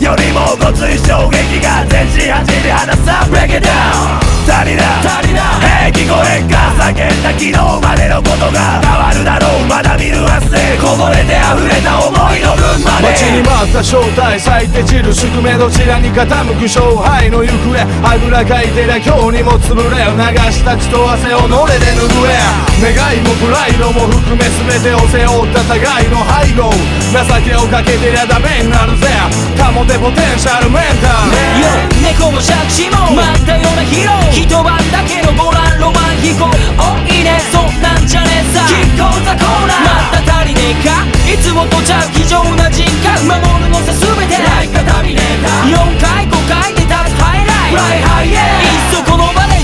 よりもごつい衝撃が全身走り離さ break it down, turn it up, turn it up. なへ聞こえんか叫んだ昨日までのことが変わるだろうまだ見ぬ明日こぼれて溢れた思いの分まで待ちに待った正体咲いて散る宿命どちらに傾く勝敗の行方あぐらかいてりゃ今日にも潰れ流した血と汗をのれで拭え願いもプライドも含め全てを背負った互いの背後情けをかけてりゃダメになるぜ保てポテンシャルメン。タル猫も借地もちゃう非常な人格守るのさ全てライカタミネーター4回5回で立つハイライトフライハイエーいっそこの場で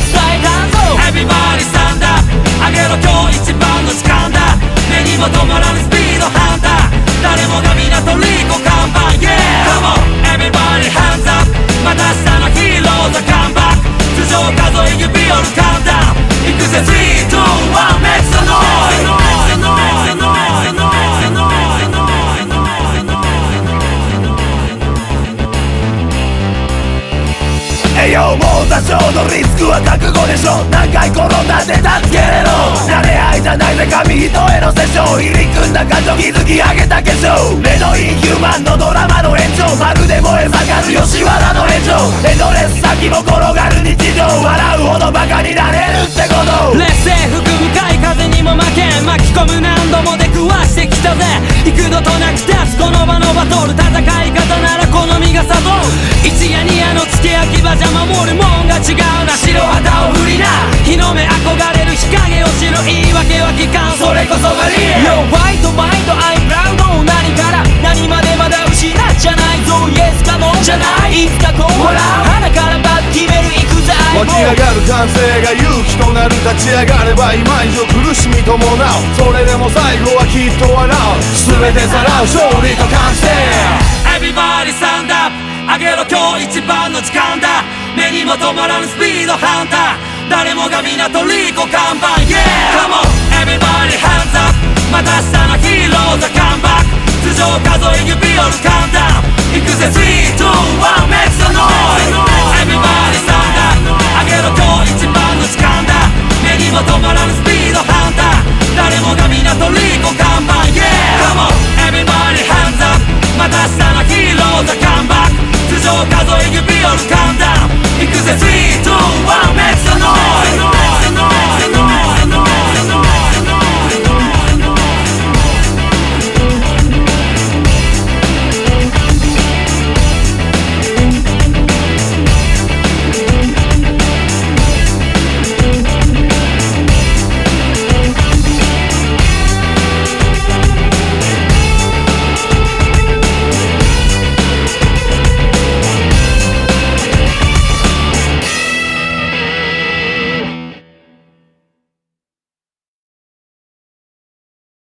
栄養も多少のリスクは覚悟でしょ。何回転んだって助けれろ。慣れ合いじゃないぜ。紙一重のセッション入り組んだ感情築き上げた化粧。目のインヒューマンのドラマの延長まるで燃え盛る。吉原の炎上。エンドレス先も転がる日常。笑うほどバカになれるってこと。劣勢福深い風にも負け巻き込む何度も出くわしてきたぜ。幾度となく立つ。この場のバトル。戦い方な好みが悟る一夜二夜の付け焼き場じゃ守るもんが違うな。白旗を振りな。日の目憧れる日陰を知る言い訳は聞かん。それこそがリアル。Yo ワイトマインドアイプラウド何から。何までまだ失っちゃないぞ。イエスかノーじゃない。いつかこう笑う鼻からバッ決める行くぜ湧き上がる歓声が勇気となる立ち上がれば今以上苦しみ伴うそれでも最後はきっと笑う。全てさらう勝利と完成 Everybody stand up あげろ今日一番の時間だ。目にも止まらぬスピードハンター。誰もが皆とリコ看板。Yeah! Come on! Everybody hands up! また明日のヒーローザカンバック。頭上数え指折るカウンター。行くぜ。3、2、1 Make some